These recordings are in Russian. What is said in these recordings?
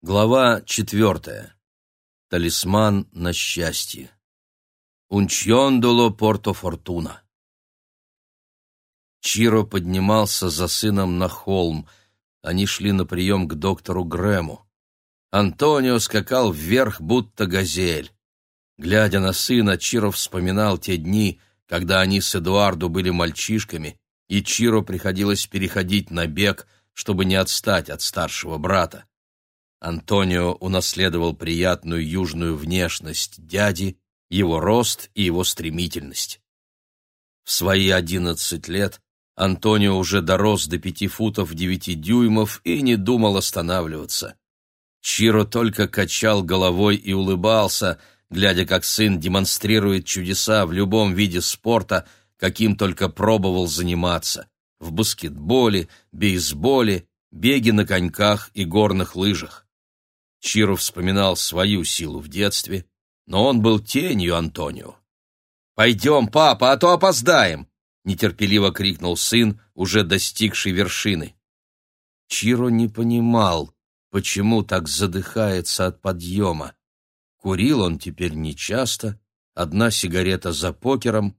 Глава четвертая. Талисман на счастье. Унчьондоло Порто Фортуна. Чиро поднимался за сыном на холм. Они шли на прием к доктору Грэму. Антонио скакал вверх, будто газель. Глядя на сына, Чиро вспоминал те дни, когда они с Эдуардо были мальчишками, и Чиро приходилось переходить на бег, чтобы не отстать от старшего брата. Антонио унаследовал приятную южную внешность дяди, его рост и его стремительность. В свои одиннадцать лет Антонио уже дорос до пяти футов девяти дюймов и не думал останавливаться. Чиро только качал головой и улыбался, глядя, как сын демонстрирует чудеса в любом виде спорта, каким только пробовал заниматься — в баскетболе, бейсболе, беге на коньках и горных лыжах. Чиро вспоминал свою силу в детстве, но он был тенью Антонио. «Пойдем, папа, а то опоздаем!» — нетерпеливо крикнул сын, уже достигший вершины. Чиро не понимал, почему так задыхается от подъема. Курил он теперь нечасто, одна сигарета за покером,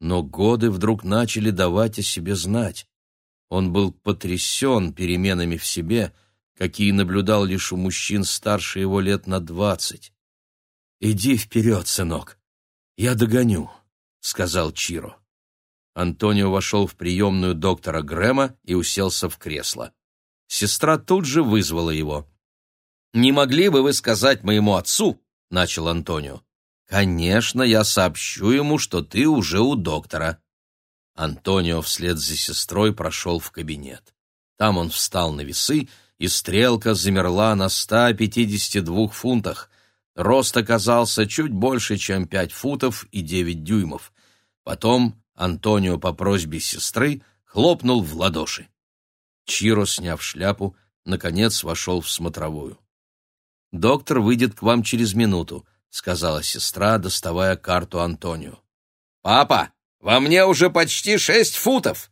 но годы вдруг начали давать о себе знать. Он был потрясен переменами в себе — какие наблюдал лишь у мужчин старше его лет на двадцать. «Иди вперед, сынок, я догоню», — сказал Чиро. Антонио вошел в приемную доктора Грэма и уселся в кресло. Сестра тут же вызвала его. «Не могли бы вы сказать моему отцу?» — начал Антонио. «Конечно, я сообщу ему, что ты уже у доктора». Антонио вслед за сестрой прошел в кабинет. Там он встал на весы и стрелка замерла на 152 фунтах. Рост оказался чуть больше, чем 5 футов и 9 дюймов. Потом Антонио по просьбе сестры хлопнул в ладоши. Чиро, сняв шляпу, наконец вошел в смотровую. «Доктор выйдет к вам через минуту», — сказала сестра, доставая карту Антонио. «Папа, во мне уже почти шесть футов!»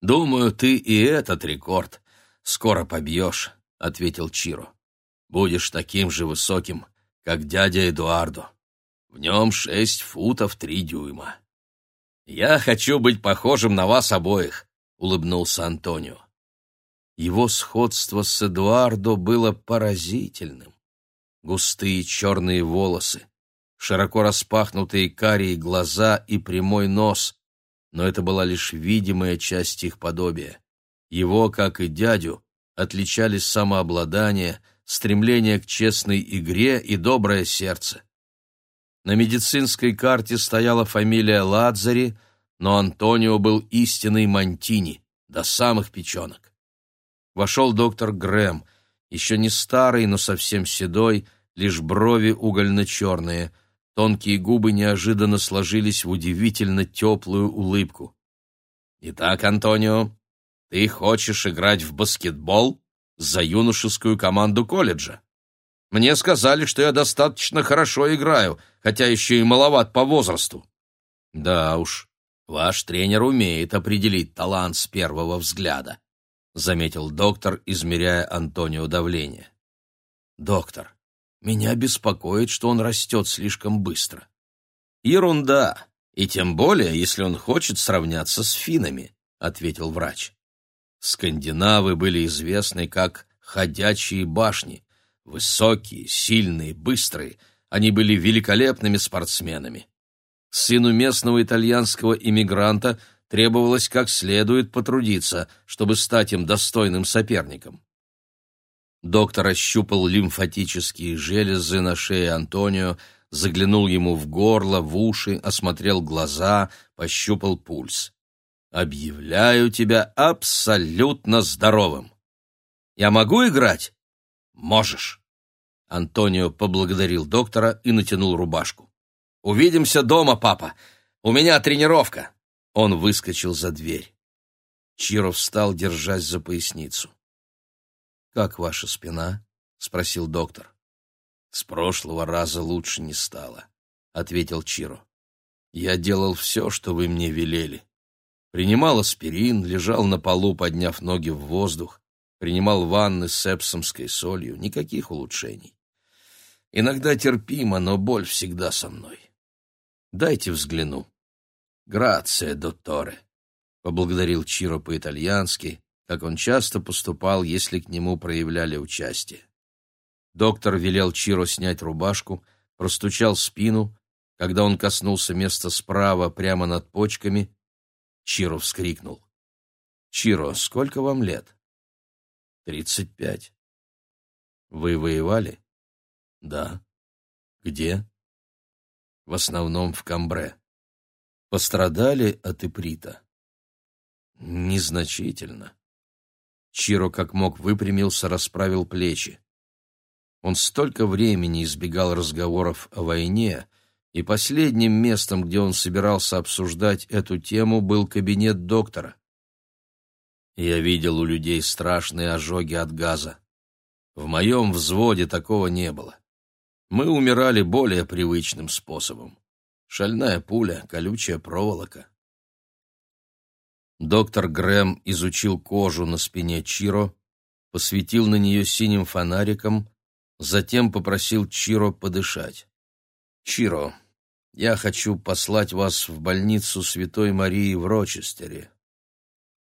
«Думаю, ты и этот рекорд скоро побьешь», — ответил Чиро. «Будешь таким же высоким, как дядя Эдуардо. В нем шесть футов три дюйма». «Я хочу быть похожим на вас обоих», — улыбнулся Антонио. Его сходство с Эдуардо было поразительным. Густые черные волосы, широко распахнутые карие глаза и прямой нос, но это была лишь видимая часть их подобия. Его, как и дядю, отличались самообладание, стремление к честной игре и доброе сердце. На медицинской карте стояла фамилия Ладзари, но Антонио был истинный Монтини, до самых печенок. Вошел доктор Грэм, еще не старый, но совсем седой, лишь брови угольно-черные, тонкие губы неожиданно сложились в удивительно теплую улыбку. «Итак, Антонио, ты хочешь играть в баскетбол за юношескую команду колледжа? Мне сказали, что я достаточно хорошо играю, хотя еще и маловат по возрасту. Да уж, ваш тренер умеет определить талант с первого взгляда, заметил доктор, измеряя Антонио давление. Доктор, меня беспокоит, что он растет слишком быстро. Ерунда, и тем более, если он хочет сравняться с финами, ответил врач. Скандинавы были известны как «ходячие башни», высокие, сильные, быстрые, они были великолепными спортсменами. Сыну местного итальянского иммигранта требовалось как следует потрудиться, чтобы стать им достойным соперником. Доктор ощупал лимфатические железы на шее Антонио, заглянул ему в горло, в уши, осмотрел глаза, пощупал пульс. Объявляю тебя абсолютно здоровым. Я могу играть? Можешь. Антонио поблагодарил доктора и натянул рубашку. Увидимся дома, папа. У меня тренировка. Он выскочил за дверь. Чиро встал, держась за поясницу. Как ваша спина? спросил доктор. С прошлого раза лучше не стало, ответил Чиро. Я делал все, что вы мне велели принимал аспирин, лежал на полу, подняв ноги в воздух. принимал ванны с эпсомской солью, никаких улучшений. Иногда терпимо, но боль всегда со мной. Дайте взгляну. Грация, дотторе, поблагодарил Чиро по-итальянски, как он часто поступал, если к нему проявляли участие. Доктор велел Чиро снять рубашку, простучал спину. Когда он коснулся места справа, прямо над почками, Чиро вскрикнул. «Чиро, сколько вам лет?» «Тридцать пять». «Вы воевали?» «Да». «Где?» «В основном в Камбре». «Пострадали от иприта?» «Незначительно». Чиро как мог выпрямился, расправил плечи. Он столько времени избегал разговоров о войне, и последним местом, где он собирался обсуждать эту тему, был кабинет доктора. Я видел у людей страшные ожоги от газа. В моем взводе такого не было. Мы умирали более привычным способом. Шальная пуля, колючая проволока. Доктор Грэм изучил кожу на спине Чиро, посветил на нее синим фонариком Затем попросил Чиро подышать. «Чиро, я хочу послать вас в больницу Святой Марии в Рочестере.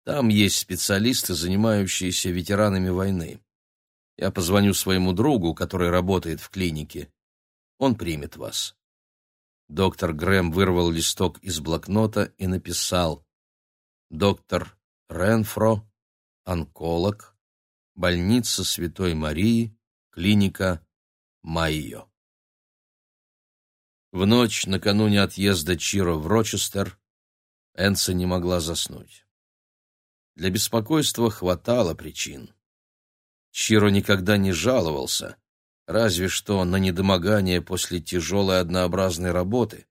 Там есть специалисты, занимающиеся ветеранами войны. Я позвоню своему другу, который работает в клинике. Он примет вас». Доктор Грэм вырвал листок из блокнота и написал «Доктор Ренфро, онколог, больница Святой Марии, Клиника Майо. В ночь накануне отъезда Чиро в Рочестер Энса не могла заснуть. Для беспокойства хватало причин. Чиро никогда не жаловался, разве что на недомогание после тяжелой однообразной работы,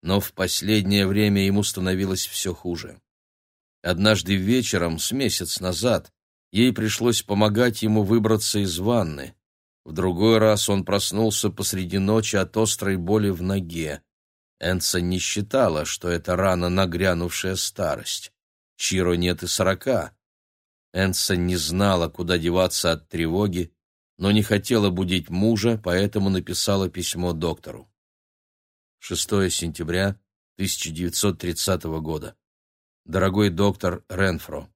но в последнее время ему становилось все хуже. Однажды вечером, с месяц назад, ей пришлось помогать ему выбраться из ванны. В другой раз он проснулся посреди ночи от острой боли в ноге. Энса не считала, что это рано нагрянувшая старость. Чиро нет и сорока. Энса не знала, куда деваться от тревоги, но не хотела будить мужа, поэтому написала письмо доктору. 6 сентября 1930 года. Дорогой доктор Ренфро,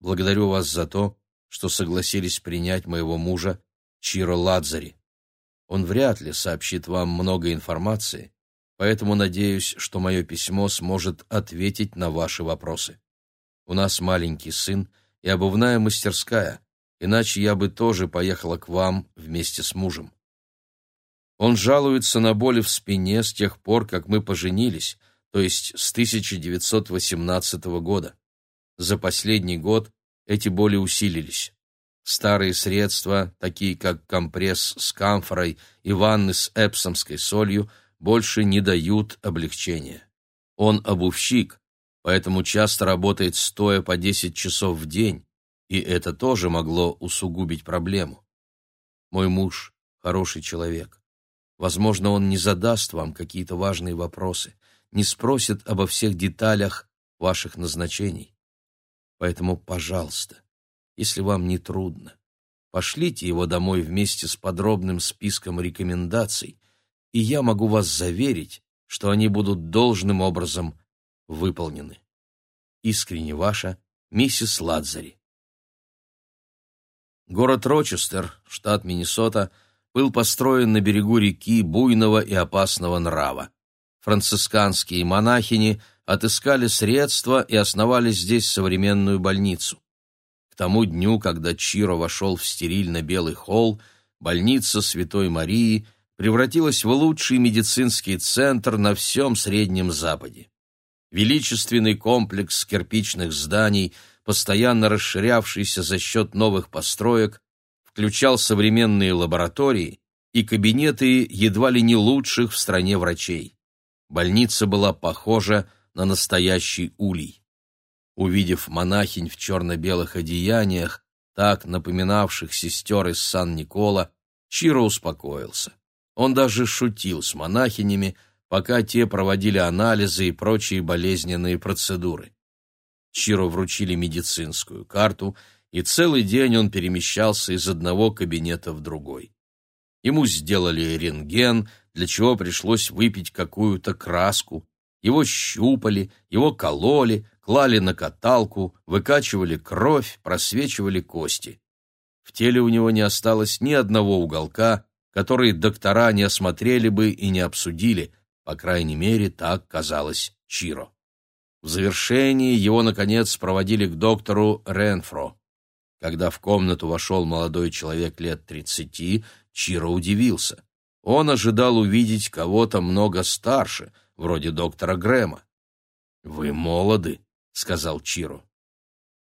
благодарю вас за то, что согласились принять моего мужа Чиро Ладзари. Он вряд ли сообщит вам много информации, поэтому надеюсь, что мое письмо сможет ответить на ваши вопросы. У нас маленький сын и обувная мастерская, иначе я бы тоже поехала к вам вместе с мужем. Он жалуется на боли в спине с тех пор, как мы поженились, то есть с 1918 года. За последний год эти боли усилились. Старые средства, такие как компресс с камфорой и ванны с эпсомской солью, больше не дают облегчения. Он обувщик, поэтому часто работает стоя по 10 часов в день, и это тоже могло усугубить проблему. Мой муж — хороший человек. Возможно, он не задаст вам какие-то важные вопросы, не спросит обо всех деталях ваших назначений. Поэтому, пожалуйста, если вам не трудно. Пошлите его домой вместе с подробным списком рекомендаций, и я могу вас заверить, что они будут должным образом выполнены. Искренне ваша миссис Ладзари. Город Рочестер, штат Миннесота, был построен на берегу реки буйного и опасного нрава. Францисканские монахини отыскали средства и основали здесь современную больницу. К тому дню, когда Чиро вошел в стерильно-белый холл, больница Святой Марии превратилась в лучший медицинский центр на всем Среднем Западе. Величественный комплекс кирпичных зданий, постоянно расширявшийся за счет новых построек, включал современные лаборатории и кабинеты едва ли не лучших в стране врачей. Больница была похожа на настоящий улей. Увидев монахинь в черно-белых одеяниях, так напоминавших сестер из Сан-Никола, Чиро успокоился. Он даже шутил с монахинями, пока те проводили анализы и прочие болезненные процедуры. Чиро вручили медицинскую карту, и целый день он перемещался из одного кабинета в другой. Ему сделали рентген, для чего пришлось выпить какую-то краску. Его щупали, его кололи, клали на каталку, выкачивали кровь, просвечивали кости. В теле у него не осталось ни одного уголка, который доктора не осмотрели бы и не обсудили, по крайней мере, так казалось Чиро. В завершении его, наконец, проводили к доктору Ренфро. Когда в комнату вошел молодой человек лет тридцати, Чиро удивился. Он ожидал увидеть кого-то много старше, вроде доктора Грэма. «Вы молоды», — сказал Чиро.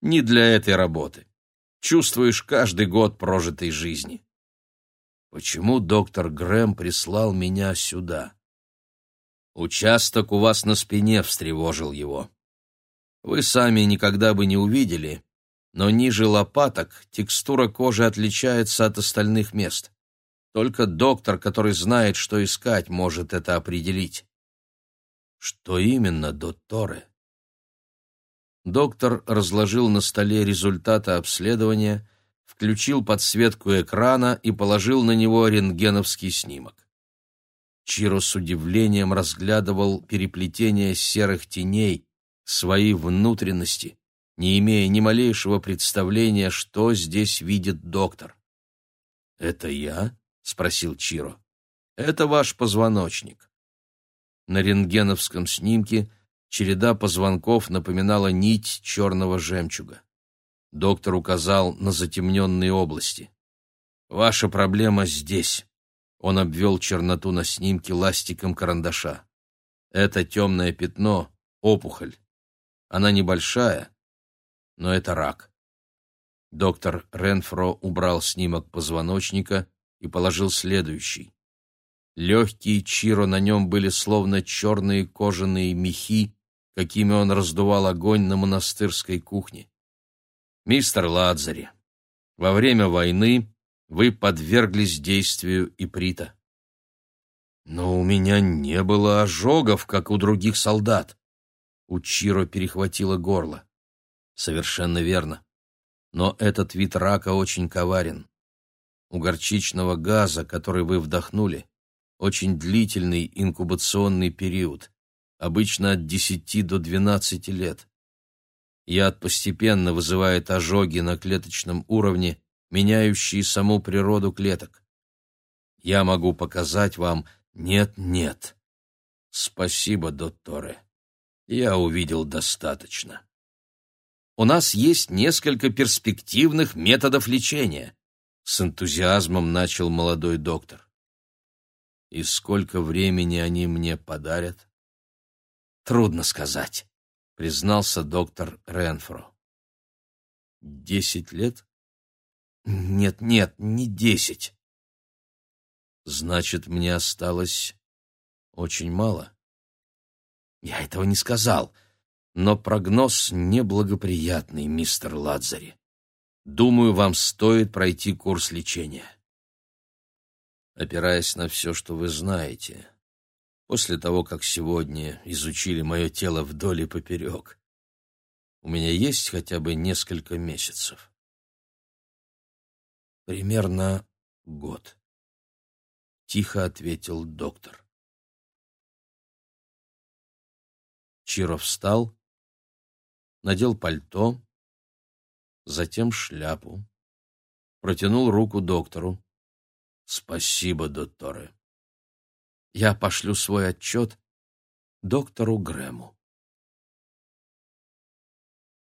«Не для этой работы. Чувствуешь каждый год прожитой жизни». «Почему доктор Грэм прислал меня сюда?» «Участок у вас на спине встревожил его. Вы сами никогда бы не увидели, но ниже лопаток текстура кожи отличается от остальных мест. Только доктор, который знает, что искать, может это определить. Что именно, дотторе? Доктор разложил на столе результаты обследования, включил подсветку экрана и положил на него рентгеновский снимок. Чиро с удивлением разглядывал переплетение серых теней, свои внутренности, не имея ни малейшего представления, что здесь видит доктор. «Это я?» — спросил Чиро. «Это ваш позвоночник». На рентгеновском снимке череда позвонков напоминала нить черного жемчуга. Доктор указал на затемненные области. «Ваша проблема здесь». Он обвел черноту на снимке ластиком карандаша. «Это темное пятно — опухоль. Она небольшая, но это рак». Доктор Ренфро убрал снимок позвоночника и положил следующий. Легкие Чиро на нем были словно черные кожаные мехи, какими он раздувал огонь на монастырской кухне. «Мистер Ладзари, во время войны вы подверглись действию иприта». «Но у меня не было ожогов, как у других солдат». У Чиро перехватило горло. «Совершенно верно. Но этот вид рака очень коварен. У горчичного газа, который вы вдохнули, очень длительный инкубационный период, обычно от 10 до 12 лет. Яд постепенно вызывает ожоги на клеточном уровне, меняющие саму природу клеток. Я могу показать вам «нет-нет». Спасибо, докторе. Я увидел достаточно. У нас есть несколько перспективных методов лечения, с энтузиазмом начал молодой доктор. И сколько времени они мне подарят? Трудно сказать, признался доктор Ренфро. Десять лет? Нет, нет, не десять. Значит, мне осталось очень мало. Я этого не сказал, но прогноз неблагоприятный, мистер Ладзари. Думаю, вам стоит пройти курс лечения. Опираясь на все, что вы знаете, после того, как сегодня изучили мое тело вдоль и поперек, у меня есть хотя бы несколько месяцев. Примерно год. Тихо ответил доктор. Чиро встал, надел пальто, затем шляпу. Протянул руку доктору. «Спасибо, докторе. Я пошлю свой отчет доктору Грэму».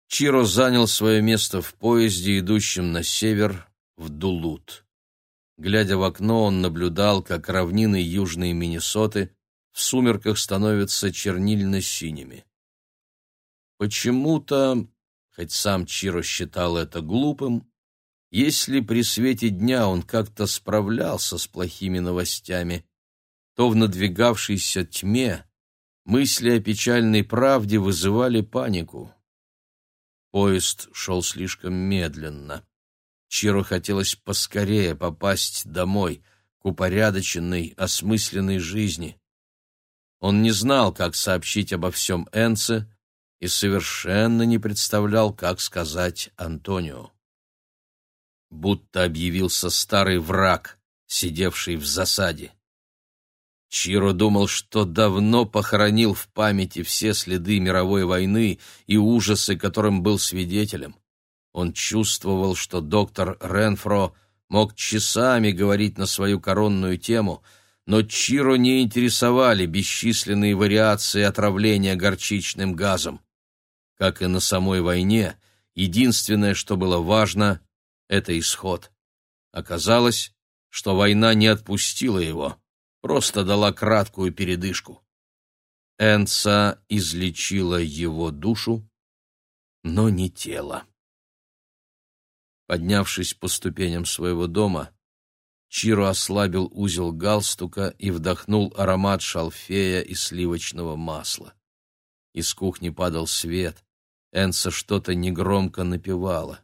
Чиро занял свое место в поезде, идущем на север, в Дулут. Глядя в окно, он наблюдал, как равнины южной Миннесоты в сумерках становятся чернильно-синими. Почему-то хоть сам Чиро считал это глупым, если при свете дня он как-то справлялся с плохими новостями, то в надвигавшейся тьме мысли о печальной правде вызывали панику. Поезд шел слишком медленно. Чиро хотелось поскорее попасть домой, к упорядоченной, осмысленной жизни. Он не знал, как сообщить обо всем Энце, и совершенно не представлял, как сказать Антонио. будто объявился старый враг, сидевший в засаде. Чиро думал, что давно похоронил в памяти все следы мировой войны и ужасы, которым был свидетелем. Он чувствовал, что доктор Ренфро мог часами говорить на свою коронную тему, но Чиро не интересовали бесчисленные вариации отравления горчичным газом. Как и на самой войне, единственное, что было важно, — это исход. Оказалось, что война не отпустила его просто дала краткую передышку. Энца излечила его душу, но не тело. Поднявшись по ступеням своего дома, Чиро ослабил узел галстука и вдохнул аромат шалфея и сливочного масла. Из кухни падал свет, Энца что-то негромко напевала.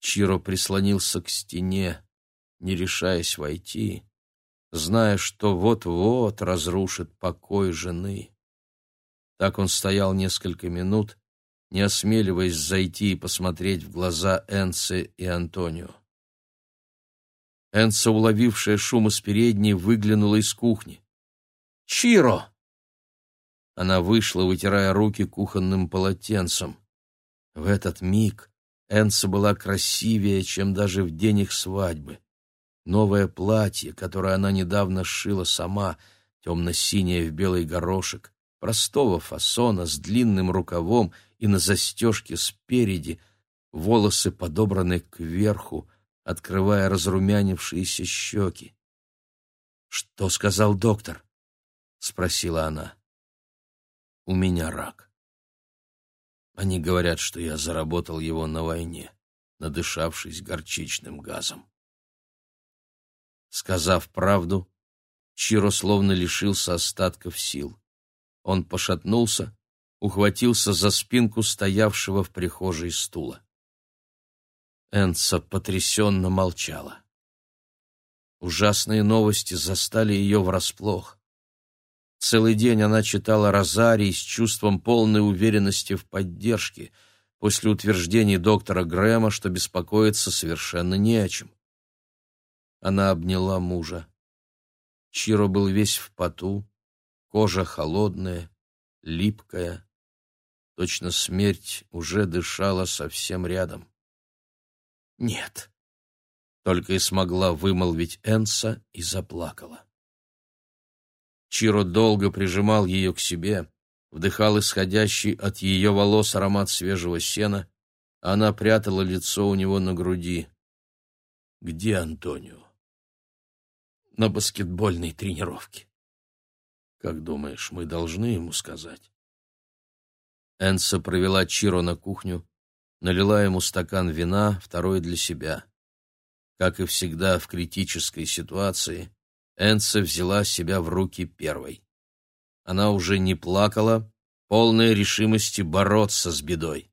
Чиро прислонился к стене, не решаясь войти, зная, что вот-вот разрушит покой жены. Так он стоял несколько минут, не осмеливаясь зайти и посмотреть в глаза Энце и Антонио. Энца, уловившая шум из передней, выглянула из кухни. «Чиро!» Она вышла, вытирая руки кухонным полотенцем. В этот миг Энца была красивее, чем даже в день их свадьбы. Новое платье, которое она недавно сшила сама, темно-синее в белый горошек, простого фасона, с длинным рукавом и на застежке спереди, волосы подобраны кверху, открывая разрумянившиеся щеки. «Что сказал доктор?» — спросила она. «У меня рак. Они говорят, что я заработал его на войне, надышавшись горчичным газом». Сказав правду, Чиро словно лишился остатков сил. Он пошатнулся, ухватился за спинку стоявшего в прихожей стула. Энца потрясенно молчала. Ужасные новости застали ее врасплох. Целый день она читала розарий с чувством полной уверенности в поддержке, после утверждений доктора Грэма, что беспокоиться совершенно не о чем. Она обняла мужа. Чиро был весь в поту, кожа холодная, липкая. Точно смерть уже дышала совсем рядом. «Нет», — только и смогла вымолвить Энса и заплакала. Чиро долго прижимал ее к себе, вдыхал исходящий от ее волос аромат свежего сена, она прятала лицо у него на груди. «Где Антонио?» На баскетбольной тренировке. Как думаешь, мы должны ему сказать? Энса провела Чиро на кухню, налила ему стакан вина, второй для себя. Как и всегда в критической ситуации, Энса взяла себя в руки первой. Она уже не плакала, полная решимости бороться с бедой.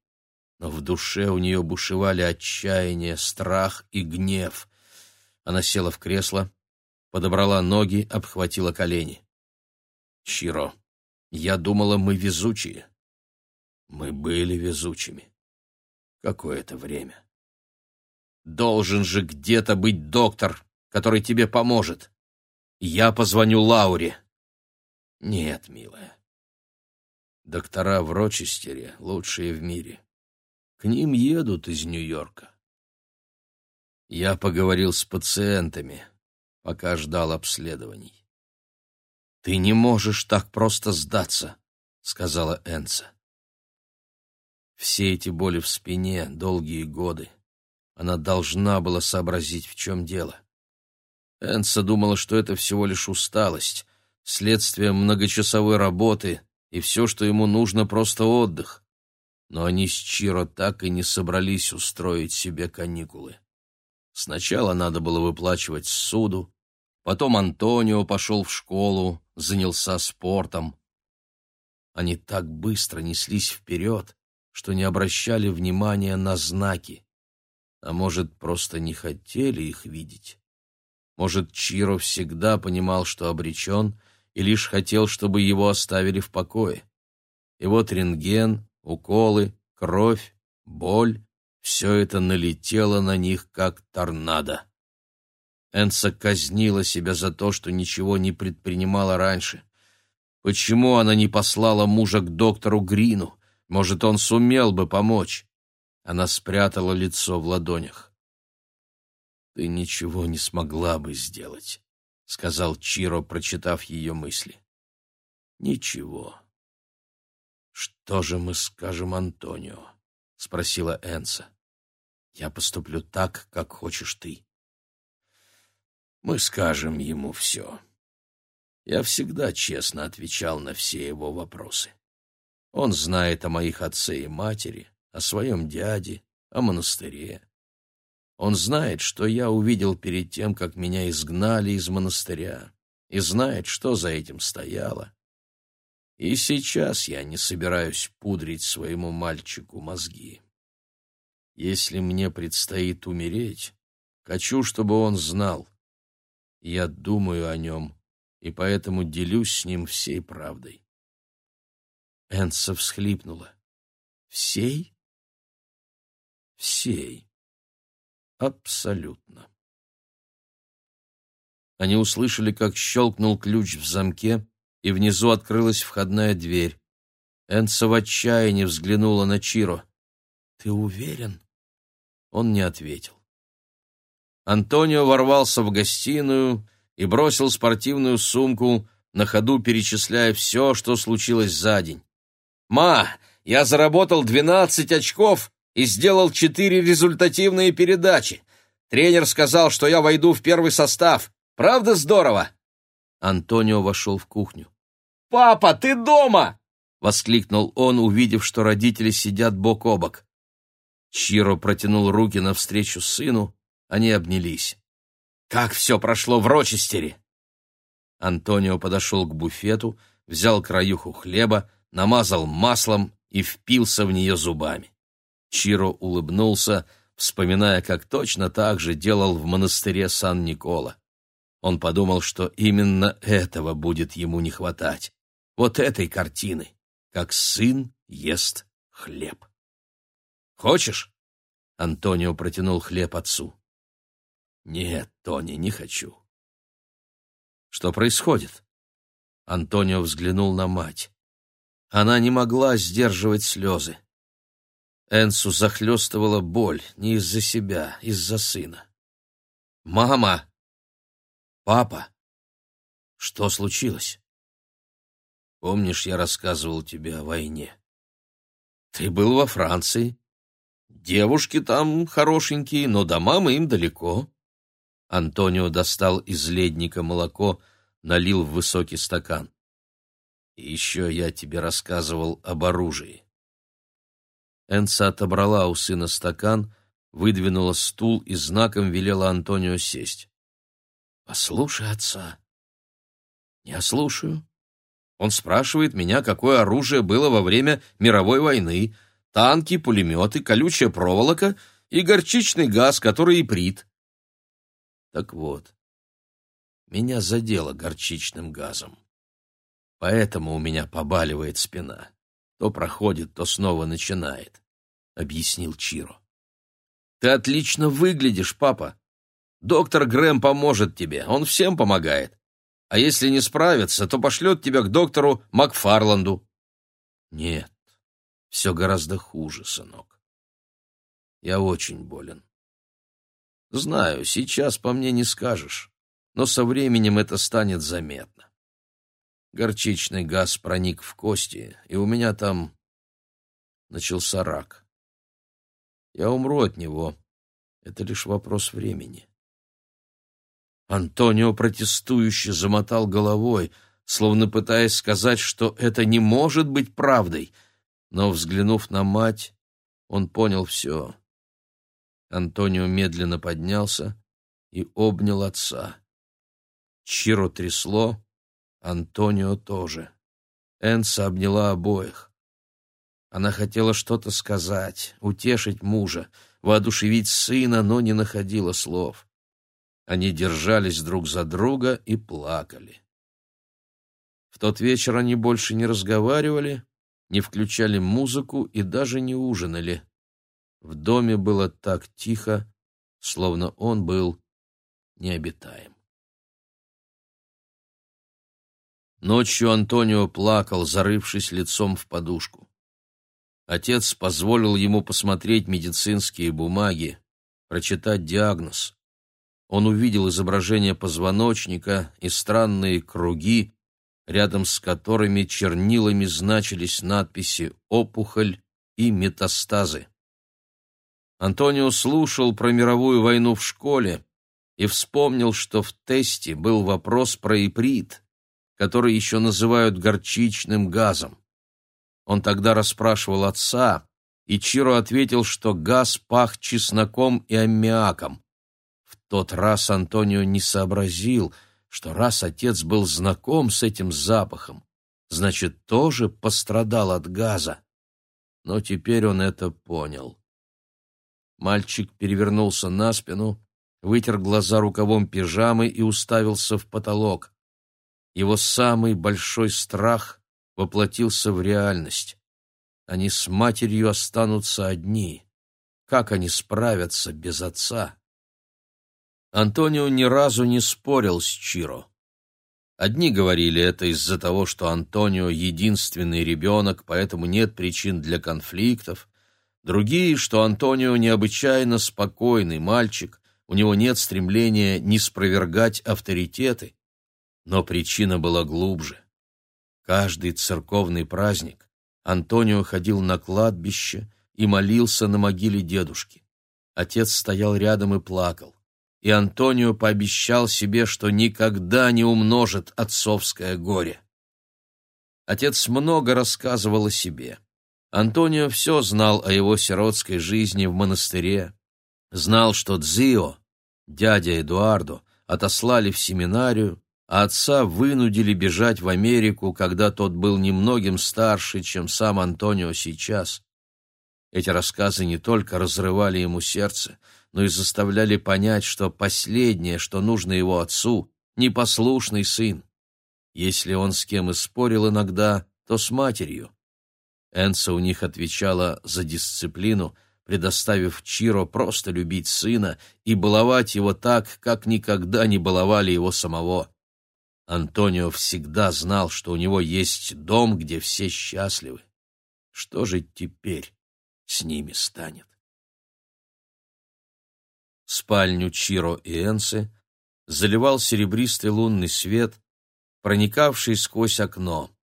Но в душе у нее бушевали отчаяние, страх и гнев. Она села в кресло, подобрала ноги, обхватила колени. «Чиро, я думала, мы везучие». «Мы были везучими. Какое-то время». «Должен же где-то быть доктор, который тебе поможет. Я позвоню Лауре». «Нет, милая. Доктора в Рочестере лучшие в мире. К ним едут из Нью-Йорка. Я поговорил с пациентами» пока ждал обследований. «Ты не можешь так просто сдаться», — сказала Энца. Все эти боли в спине, долгие годы. Она должна была сообразить, в чем дело. Энца думала, что это всего лишь усталость, следствие многочасовой работы, и все, что ему нужно, просто отдых. Но они с Чиро так и не собрались устроить себе каникулы. Сначала надо было выплачивать суду, Потом Антонио пошел в школу, занялся спортом. Они так быстро неслись вперед, что не обращали внимания на знаки. А может, просто не хотели их видеть. Может, Чиро всегда понимал, что обречен, и лишь хотел, чтобы его оставили в покое. И вот рентген, уколы, кровь, боль — все это налетело на них, как торнадо. Энса казнила себя за то, что ничего не предпринимала раньше. Почему она не послала мужа к доктору Грину? Может, он сумел бы помочь? Она спрятала лицо в ладонях. «Ты ничего не смогла бы сделать», — сказал Чиро, прочитав ее мысли. «Ничего». «Что же мы скажем Антонио?» — спросила Энса. «Я поступлю так, как хочешь ты». «Мы скажем ему все». Я всегда честно отвечал на все его вопросы. Он знает о моих отце и матери, о своем дяде, о монастыре. Он знает, что я увидел перед тем, как меня изгнали из монастыря, и знает, что за этим стояло. И сейчас я не собираюсь пудрить своему мальчику мозги. Если мне предстоит умереть, хочу, чтобы он знал. Я думаю о нем и поэтому делюсь с ним всей правдой. Энса всхлипнула. «Всей?» «Всей. Абсолютно». Они услышали, как щелкнул ключ в замке, и внизу открылась входная дверь. Энса в отчаянии взглянула на Чиро. «Ты уверен?» Он не ответил. Антонио ворвался в гостиную и бросил спортивную сумку, на ходу перечисляя все, что случилось за день. «Ма, я заработал 12 очков и сделал 4 результативные передачи. Тренер сказал, что я войду в первый состав. Правда здорово?» Антонио вошел в кухню. «Папа, ты дома!» — воскликнул он, увидев, что родители сидят бок о бок. Чиро протянул руки навстречу сыну, они обнялись. Как все прошло в Рочестере!» Антонио подошел к буфету, взял краюху хлеба, намазал маслом и впился в нее зубами. Чиро улыбнулся, вспоминая, как точно так же делал в монастыре Сан-Никола. Он подумал, что именно этого будет ему не хватать. Вот этой картины, как сын ест хлеб. «Хочешь?» — Антонио протянул хлеб отцу. Нет, Тони, не хочу. Что происходит? Антонио взглянул на мать. Она не могла сдерживать слезы. Энсу захлестывала боль не из-за себя, из-за сына. «Мама! Папа! Что случилось?» «Помнишь, я рассказывал тебе о войне? Ты был во Франции. Девушки там хорошенькие, но до мамы им далеко. Антонио достал из ледника молоко, налил в высокий стакан. И еще я тебе рассказывал об оружии. Энса отобрала у сына стакан, выдвинула стул и знаком велела Антонио сесть. «Послушай отца». «Я слушаю». Он спрашивает меня, какое оружие было во время мировой войны. Танки, пулеметы, колючая проволока и горчичный газ, который иприт. Так вот, меня задело горчичным газом. Поэтому у меня побаливает спина. То проходит, то снова начинает, — объяснил Чиро. Ты отлично выглядишь, папа. Доктор Грэм поможет тебе, он всем помогает. А если не справится, то пошлет тебя к доктору Макфарланду. Нет, все гораздо хуже, сынок. Я очень болен. Знаю, сейчас по мне не скажешь, но со временем это станет заметно. Горчичный газ проник в кости, и у меня там начался рак. Я умру от него. Это лишь вопрос времени. Антонио протестующе замотал головой, словно пытаясь сказать, что это не может быть правдой, но, взглянув на мать, он понял все. Антонио медленно поднялся и обнял отца. Чиро трясло, Антонио тоже. Энса обняла обоих. Она хотела что-то сказать, утешить мужа, воодушевить сына, но не находила слов. Они держались друг за друга и плакали. В тот вечер они больше не разговаривали, не включали музыку и даже не ужинали. В доме было так тихо, словно он был необитаем. Ночью Антонио плакал, зарывшись лицом в подушку. Отец позволил ему посмотреть медицинские бумаги, прочитать диагноз. Он увидел изображение позвоночника и странные круги, рядом с которыми чернилами значились надписи «опухоль» и «метастазы». Антонио слушал про мировую войну в школе и вспомнил, что в тесте был вопрос про иприт, который еще называют горчичным газом. Он тогда расспрашивал отца, и Чиро ответил, что газ пах чесноком и аммиаком. В тот раз Антонио не сообразил, что раз отец был знаком с этим запахом, значит, тоже пострадал от газа. Но теперь он это понял. Мальчик перевернулся на спину, вытер глаза рукавом пижамы и уставился в потолок. Его самый большой страх воплотился в реальность. Они с матерью останутся одни. Как они справятся без отца? Антонио ни разу не спорил с Чиро. Одни говорили это из-за того, что Антонио единственный ребенок, поэтому нет причин для конфликтов. Другие, что Антонио необычайно спокойный мальчик, у него нет стремления не спровергать авторитеты. Но причина была глубже. Каждый церковный праздник Антонио ходил на кладбище и молился на могиле дедушки. Отец стоял рядом и плакал. И Антонио пообещал себе, что никогда не умножит отцовское горе. Отец много рассказывал о себе. Антонио все знал о его сиротской жизни в монастыре. Знал, что Дзио, дядя Эдуардо, отослали в семинарию, а отца вынудили бежать в Америку, когда тот был немногим старше, чем сам Антонио сейчас. Эти рассказы не только разрывали ему сердце, но и заставляли понять, что последнее, что нужно его отцу, непослушный сын. Если он с кем и спорил иногда, то с матерью. Энса у них отвечала за дисциплину, предоставив Чиро просто любить сына и баловать его так, как никогда не баловали его самого. Антонио всегда знал, что у него есть дом, где все счастливы. Что же теперь с ними станет? Спальню Чиро и Энсы заливал серебристый лунный свет, проникавший сквозь окно.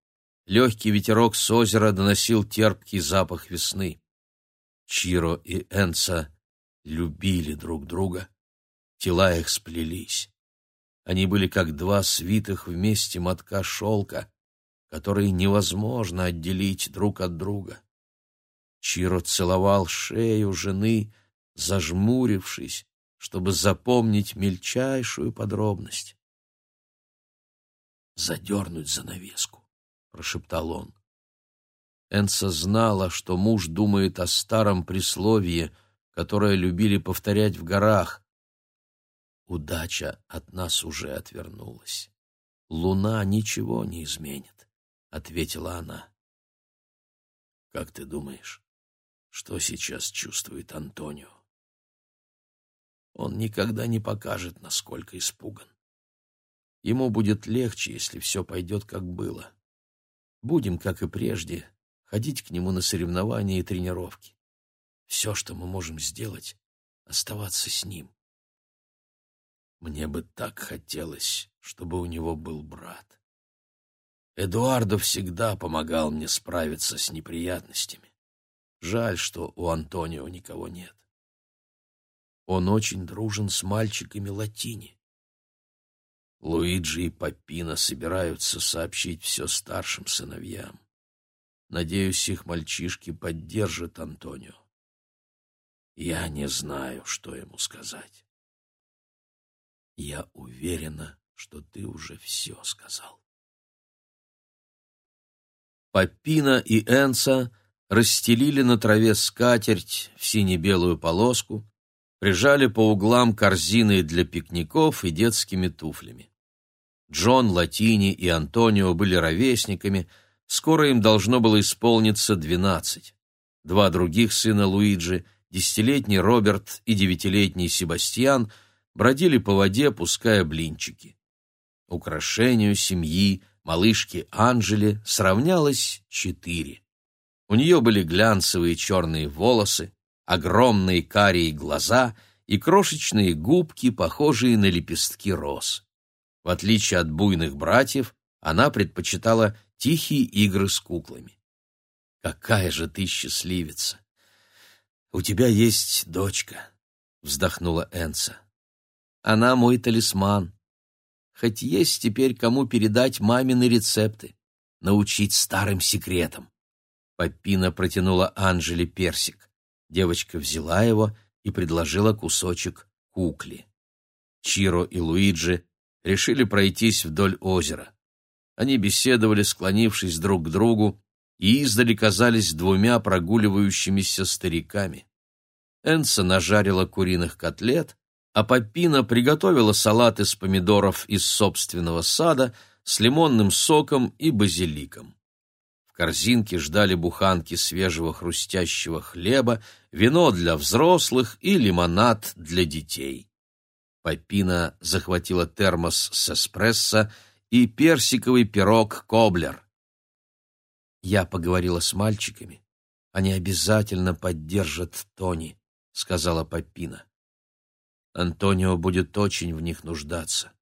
Легкий ветерок с озера доносил терпкий запах весны. Чиро и Энса любили друг друга, тела их сплелись. Они были как два свитых вместе мотка шелка, которые невозможно отделить друг от друга. Чиро целовал шею жены, зажмурившись, чтобы запомнить мельчайшую подробность. «Задернуть занавеску», — прошептал он. Энса знала, что муж думает о старом присловии, которое любили повторять в горах, Удача от нас уже отвернулась. Луна ничего не изменит, — ответила она. Как ты думаешь, что сейчас чувствует Антонио? Он никогда не покажет, насколько испуган. Ему будет легче, если все пойдет, как было. Будем, как и прежде, ходить к нему на соревнования и тренировки. Все, что мы можем сделать, — оставаться с ним. Мне бы так хотелось, чтобы у него был брат. Эдуардо всегда помогал мне справиться с неприятностями. Жаль, что у Антонио никого нет. Он очень дружен с мальчиками Латини. Луиджи и Папина собираются сообщить все старшим сыновьям. Надеюсь, их мальчишки поддержат Антонио. Я не знаю, что ему сказать. Я уверена, что ты уже все сказал. Папина и Энса расстелили на траве скатерть в сине-белую полоску, прижали по углам корзины для пикников и детскими туфлями. Джон, Латини и Антонио были ровесниками, скоро им должно было исполниться двенадцать. Два других сына Луиджи, десятилетний Роберт и девятилетний Себастьян бродили по воде, пуская блинчики. Украшению семьи малышки Анжели сравнялось четыре. У нее были глянцевые черные волосы, огромные карие глаза и крошечные губки, похожие на лепестки роз. В отличие от буйных братьев, она предпочитала тихие игры с куклами. «Какая же ты счастливица! У тебя есть дочка!» — вздохнула Энса. «Она мой талисман. Хоть есть теперь кому передать мамины рецепты, научить старым секретам». Папина протянула Анжеле персик. Девочка взяла его и предложила кусочек кукле. Чиро и Луиджи решили пройтись вдоль озера. Они беседовали, склонившись друг к другу, и издали казались двумя прогуливающимися стариками. Энса нажарила куриных котлет, а Папина приготовила салат из помидоров из собственного сада с лимонным соком и базиликом. В корзинке ждали буханки свежего хрустящего хлеба, вино для взрослых и лимонад для детей. Папина захватила термос с эспрессо и персиковый пирог «Коблер». «Я поговорила с мальчиками. Они обязательно поддержат Тони», — сказала Папина. «Антонио будет очень в них нуждаться.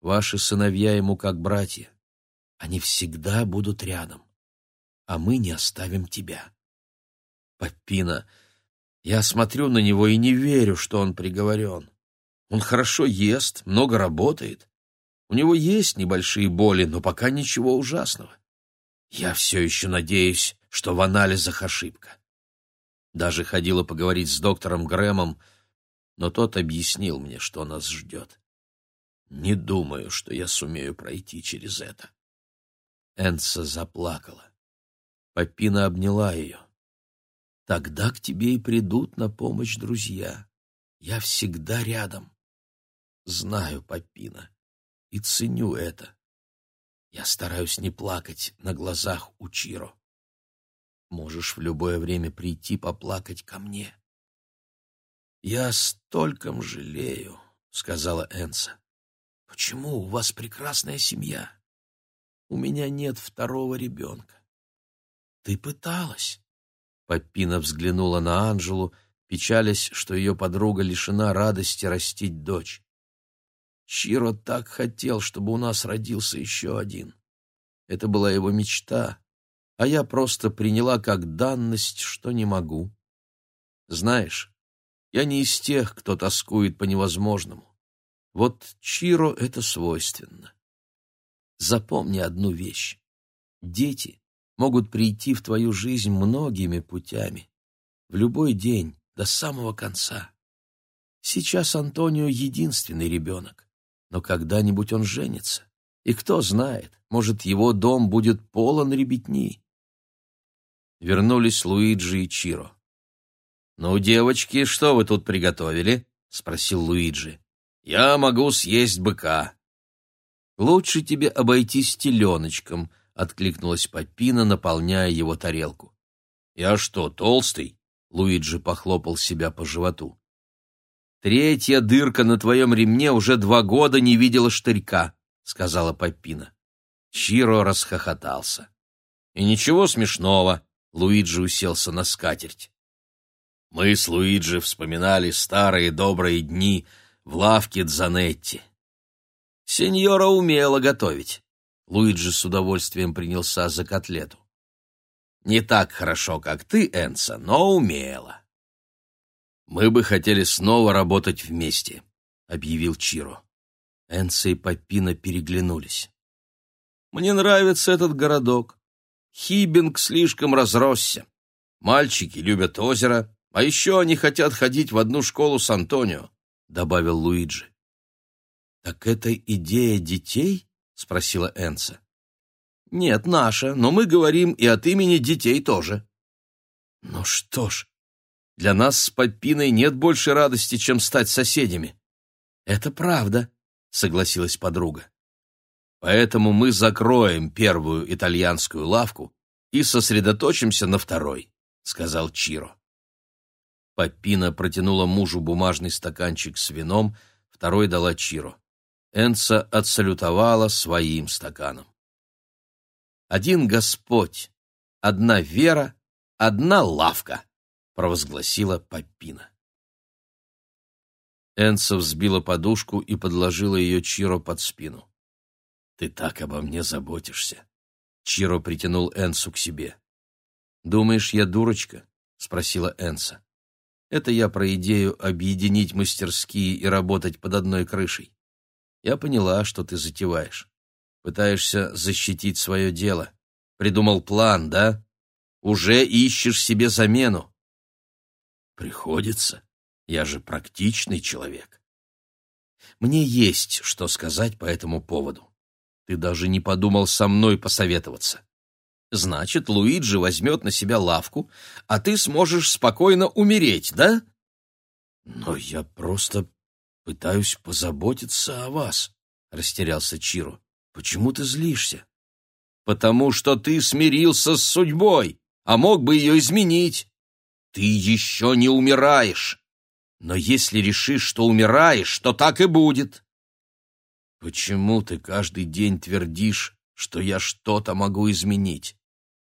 Ваши сыновья ему как братья. Они всегда будут рядом. А мы не оставим тебя». «Папина, я смотрю на него и не верю, что он приговорен. Он хорошо ест, много работает. У него есть небольшие боли, но пока ничего ужасного. Я все еще надеюсь, что в анализах ошибка. Даже ходила поговорить с доктором Грэмом, но тот объяснил мне, что нас ждет. Не думаю, что я сумею пройти через это. Энса заплакала. Папина обняла ее. Тогда к тебе и придут на помощь друзья. Я всегда рядом. Знаю, Папина, и ценю это. Я стараюсь не плакать на глазах у Чиро. Можешь в любое время прийти поплакать ко мне. Я стольком жалею, сказала Энса. Почему у вас прекрасная семья? У меня нет второго ребенка. Ты пыталась. Папина взглянула на Анжелу, печалясь, что ее подруга лишена радости растить дочь. Чиро так хотел, чтобы у нас родился еще один. Это была его мечта, а я просто приняла как данность, что не могу. Знаешь, я не из тех, кто тоскует по невозможному. Вот Чиро это свойственно. Запомни одну вещь. Дети могут прийти в твою жизнь многими путями, в любой день, до самого конца. Сейчас Антонио единственный ребенок но когда-нибудь он женится. И кто знает, может, его дом будет полон ребятни. Вернулись Луиджи и Чиро. «Ну, девочки, что вы тут приготовили?» — спросил Луиджи. «Я могу съесть быка». «Лучше тебе обойтись теленочком», — откликнулась Папина, наполняя его тарелку. «Я что, толстый?» — Луиджи похлопал себя по животу. Третья дырка на твоем ремне уже два года не видела штырька, сказала Папина. Чиро расхохотался. И ничего смешного, Луиджи уселся на скатерть. Мы с Луиджи вспоминали старые добрые дни в лавке Дзанетти. Сеньора умела готовить. Луиджи с удовольствием принялся за котлету. Не так хорошо, как ты, Энса, но умела. «Мы бы хотели снова работать вместе», — объявил Чиро. Энса и Папина переглянулись. «Мне нравится этот городок. Хибинг слишком разросся. Мальчики любят озеро, а еще они хотят ходить в одну школу с Антонио», — добавил Луиджи. «Так это идея детей?» — спросила Энса. «Нет, наша, но мы говорим и от имени детей тоже». «Ну что ж, для нас с Папиной нет больше радости, чем стать соседями. Это правда, согласилась подруга. Поэтому мы закроем первую итальянскую лавку и сосредоточимся на второй, сказал Чиро. Папина протянула мужу бумажный стаканчик с вином, второй дала Чиро. Энца отсалютовала своим стаканом. «Один Господь, одна вера, одна лавка», — провозгласила Папина. Энца взбила подушку и подложила ее Чиро под спину. «Ты так обо мне заботишься!» Чиро притянул Энсу к себе. «Думаешь, я дурочка?» — спросила Энса. «Это я про идею объединить мастерские и работать под одной крышей. Я поняла, что ты затеваешь. Пытаешься защитить свое дело. Придумал план, да? Уже ищешь себе замену». «Приходится. Я же практичный человек». «Мне есть что сказать по этому поводу. Ты даже не подумал со мной посоветоваться. Значит, Луиджи возьмет на себя лавку, а ты сможешь спокойно умереть, да? Но я просто пытаюсь позаботиться о вас, растерялся Чиро. Почему ты злишься? Потому что ты смирился с судьбой, а мог бы ее изменить. Ты еще не умираешь. Но если решишь, что умираешь, то так и будет. Почему ты каждый день твердишь, что я что-то могу изменить?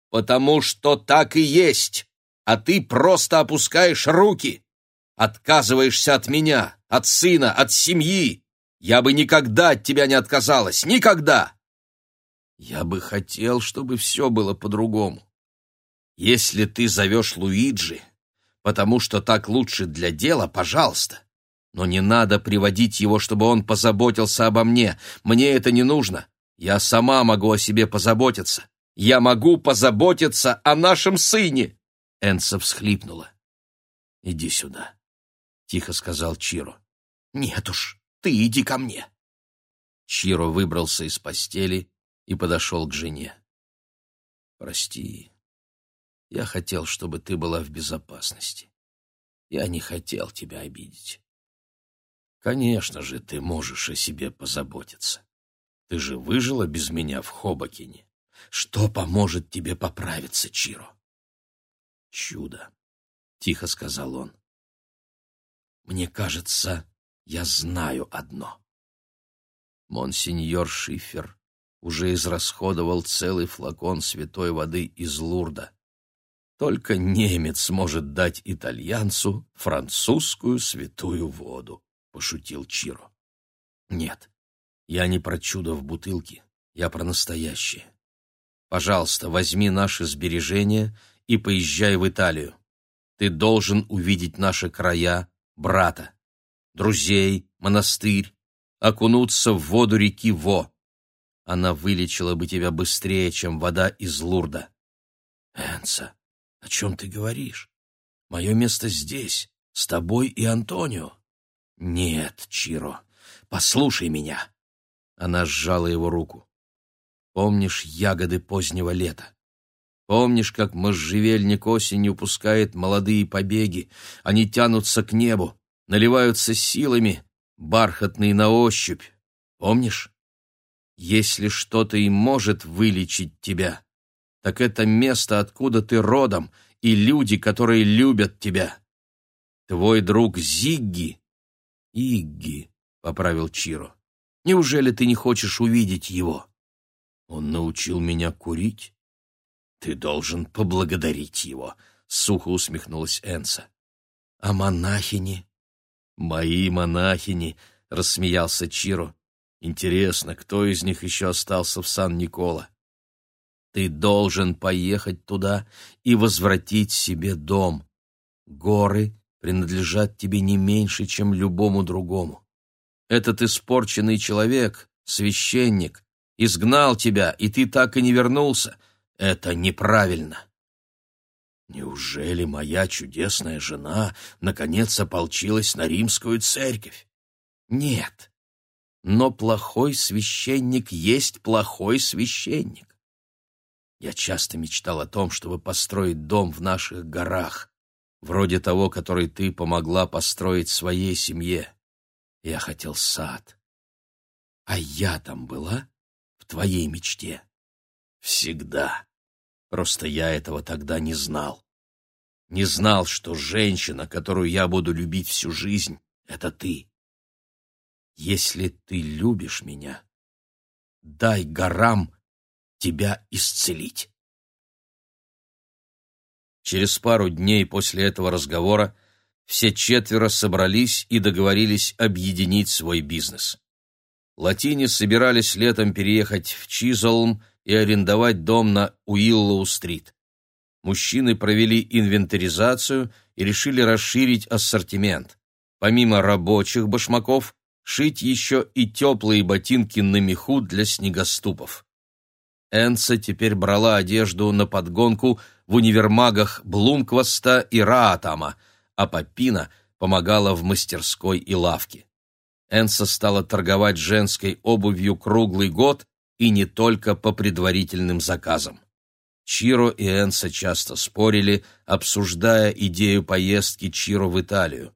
Потому что так и есть, а ты просто опускаешь руки. Отказываешься от меня, от сына, от семьи. Я бы никогда от тебя не отказалась, никогда. Я бы хотел, чтобы все было по-другому. Если ты зовешь Луиджи, потому что так лучше для дела, пожалуйста. Но не надо приводить его, чтобы он позаботился обо мне. Мне это не нужно. Я сама могу о себе позаботиться. Я могу позаботиться о нашем сыне!» Энса всхлипнула. «Иди сюда», — тихо сказал Чиро. «Нет уж, ты иди ко мне». Чиро выбрался из постели и подошел к жене. «Прости, я хотел, чтобы ты была в безопасности. Я не хотел тебя обидеть. Конечно же, ты можешь о себе позаботиться. Ты же выжила без меня в Хобокине. Что поможет тебе поправиться, Чиро? Чудо, тихо сказал он. Мне кажется, я знаю одно. Монсеньор Шифер уже израсходовал целый флакон святой воды из Лурда. Только немец может дать итальянцу французскую святую воду пошутил Чиро. Нет, я не про чудо в бутылке, я про настоящее. Пожалуйста, возьми наши сбережения и поезжай в Италию. Ты должен увидеть наши края, брата, друзей, монастырь, окунуться в воду реки Во. Она вылечила бы тебя быстрее, чем вода из Лурда. Энса, о чем ты говоришь? Мое место здесь, с тобой и Антонио. «Нет, Чиро, послушай меня!» Она сжала его руку. «Помнишь ягоды позднего лета? Помнишь, как можжевельник осенью пускает молодые побеги? Они тянутся к небу, наливаются силами, бархатные на ощупь. Помнишь? Если что-то и может вылечить тебя, так это место, откуда ты родом, и люди, которые любят тебя. Твой друг Зигги «Игги», — поправил Чиро. «Неужели ты не хочешь увидеть его?» «Он научил меня курить». «Ты должен поблагодарить его», — сухо усмехнулась Энса. «А монахини?» «Мои монахини», — рассмеялся Чиро. «Интересно, кто из них еще остался в Сан-Никола?» «Ты должен поехать туда и возвратить себе дом. Горы принадлежат тебе не меньше, чем любому другому. Этот испорченный человек, священник, изгнал тебя, и ты так и не вернулся. Это неправильно. Неужели моя чудесная жена наконец ополчилась на римскую церковь? Нет. Но плохой священник есть плохой священник. Я часто мечтал о том, чтобы построить дом в наших горах, вроде того, который ты помогла построить своей семье. Я хотел сад. А я там была в твоей мечте? Всегда. Просто я этого тогда не знал. не знал, что женщина, которую я буду любить всю жизнь, — это ты. Если ты любишь меня, дай горам тебя исцелить. Через пару дней после этого разговора все четверо собрались и договорились объединить свой бизнес. Латини собирались летом переехать в Чизолм и арендовать дом на Уиллоу-стрит. Мужчины провели инвентаризацию и решили расширить ассортимент. Помимо рабочих башмаков, шить еще и теплые ботинки на меху для снегоступов. Энса теперь брала одежду на подгонку в универмагах Блумкваста и Раатама, а Папина помогала в мастерской и лавке. Энса стала торговать женской обувью круглый год и не только по предварительным заказам. Чиро и Энса часто спорили, обсуждая идею поездки Чиро в Италию.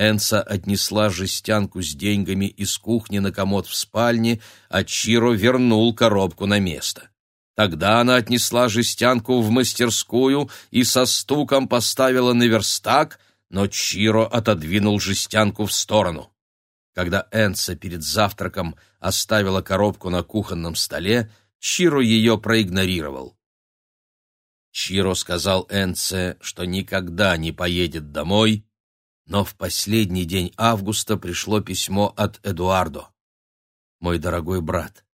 Энса отнесла жестянку с деньгами из кухни на комод в спальне, а Чиро вернул коробку на место. Тогда она отнесла жестянку в мастерскую и со стуком поставила на верстак, но Чиро отодвинул жестянку в сторону. Когда Энса перед завтраком оставила коробку на кухонном столе, Чиро ее проигнорировал. Чиро сказал Энце, что никогда не поедет домой, но в последний день августа пришло письмо от Эдуардо. «Мой дорогой брат,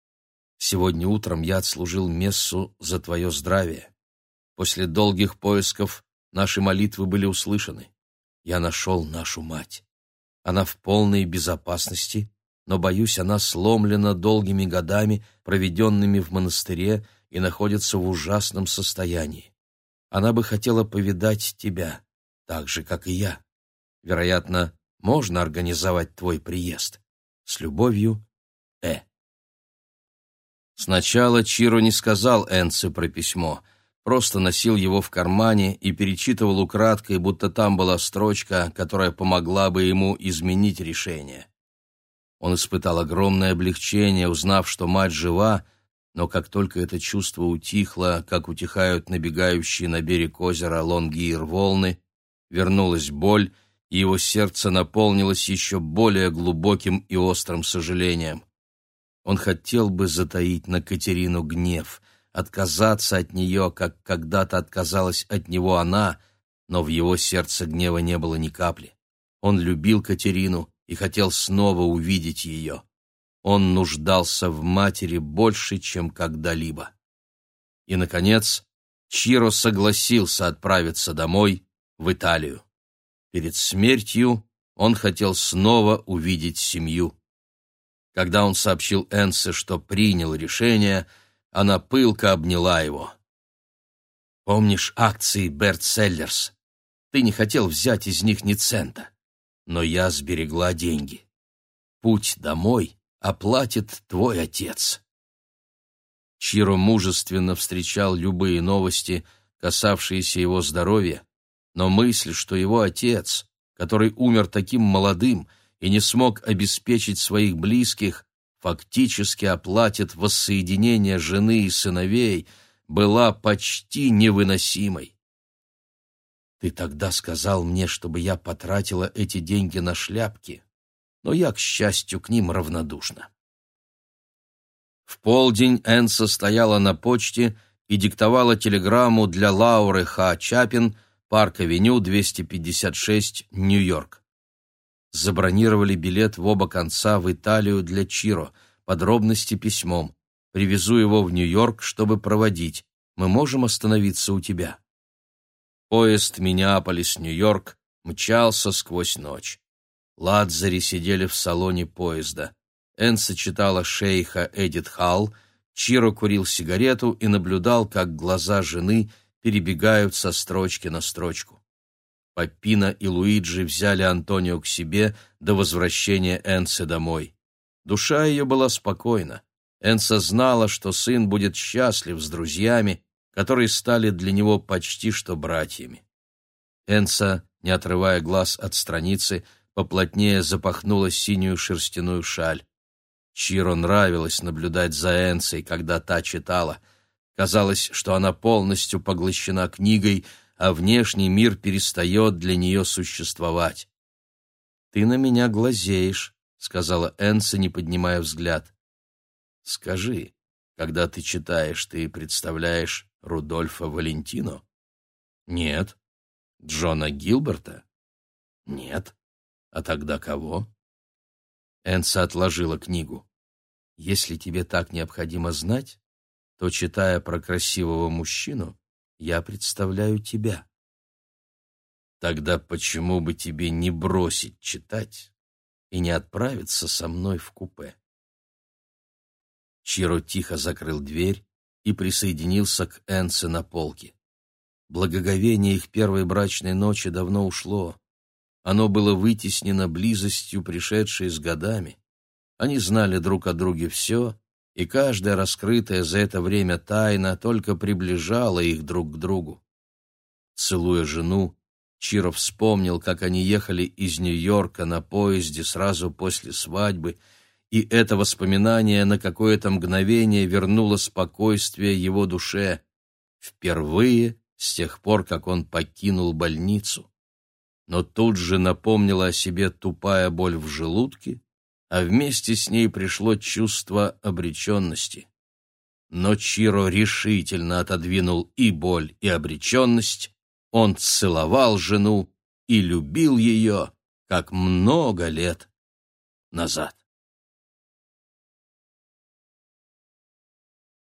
сегодня утром я отслужил мессу за твое здравие. После долгих поисков наши молитвы были услышаны. Я нашел нашу мать. Она в полной безопасности, но, боюсь, она сломлена долгими годами, проведенными в монастыре, и находится в ужасном состоянии. Она бы хотела повидать тебя, так же, как и я. Вероятно, можно организовать твой приезд. С любовью, Э. Сначала Чиро не сказал Энце про письмо, просто носил его в кармане и перечитывал украдкой, будто там была строчка, которая помогла бы ему изменить решение. Он испытал огромное облегчение, узнав, что мать жива, но как только это чувство утихло, как утихают набегающие на берег озера Лонгир волны, вернулась боль, и его сердце наполнилось еще более глубоким и острым сожалением. Он хотел бы затаить на Катерину гнев, отказаться от нее, как когда-то отказалась от него она, но в его сердце гнева не было ни капли. Он любил Катерину и хотел снова увидеть ее. Он нуждался в матери больше, чем когда-либо. И, наконец, Чиро согласился отправиться домой, в Италию. Перед смертью он хотел снова увидеть семью. Когда он сообщил Энсе, что принял решение, она пылко обняла его. «Помнишь акции Берт Селлерс? Ты не хотел взять из них ни цента, но я сберегла деньги. Путь домой оплатит твой отец». Чиро мужественно встречал любые новости, касавшиеся его здоровья, но мысль, что его отец, который умер таким молодым и не смог обеспечить своих близких, фактически оплатит воссоединение жены и сыновей, была почти невыносимой. Ты тогда сказал мне, чтобы я потратила эти деньги на шляпки, но я, к счастью, к ним равнодушна. В полдень Энса стояла на почте и диктовала телеграмму для Лауры Ха Чапин, Парк-авеню, 256, Нью-Йорк. Забронировали билет в оба конца в Италию для Чиро. Подробности письмом. Привезу его в Нью-Йорк, чтобы проводить. Мы можем остановиться у тебя. Поезд Миннеаполис-Нью-Йорк мчался сквозь ночь. Ладзари сидели в салоне поезда. Энса читала шейха Эдит Халл, Чиро курил сигарету и наблюдал, как глаза жены — перебегают со строчки на строчку. Папина и Луиджи взяли Антонио к себе до возвращения Энсы домой. Душа ее была спокойна. Энса знала, что сын будет счастлив с друзьями, которые стали для него почти что братьями. Энса, не отрывая глаз от страницы, поплотнее запахнула синюю шерстяную шаль. Чиро нравилось наблюдать за Энсой, когда та читала — Казалось, что она полностью поглощена книгой, а внешний мир перестает для нее существовать. «Ты на меня глазеешь», — сказала Энса, не поднимая взгляд. «Скажи, когда ты читаешь, ты представляешь Рудольфа Валентино?» «Нет». «Джона Гилберта?» «Нет». «А тогда кого?» Энса отложила книгу. «Если тебе так необходимо знать, то, читая про красивого мужчину, я представляю тебя». «Тогда почему бы тебе не бросить читать и не отправиться со мной в купе?» Чиро тихо закрыл дверь и присоединился к Энсе на полке. Благоговение их первой брачной ночи давно ушло. Оно было вытеснено близостью, пришедшей с годами. Они знали друг о друге все, и каждая раскрытая за это время тайна только приближала их друг к другу. Целуя жену, Чиро вспомнил, как они ехали из Нью-Йорка на поезде сразу после свадьбы, и это воспоминание на какое-то мгновение вернуло спокойствие его душе. Впервые с тех пор, как он покинул больницу но тут же напомнила о себе тупая боль в желудке, а вместе с ней пришло чувство обреченности. Но Чиро решительно отодвинул и боль, и обреченность, он целовал жену и любил ее, как много лет назад.